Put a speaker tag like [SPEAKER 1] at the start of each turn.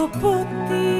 [SPEAKER 1] το ποτήρι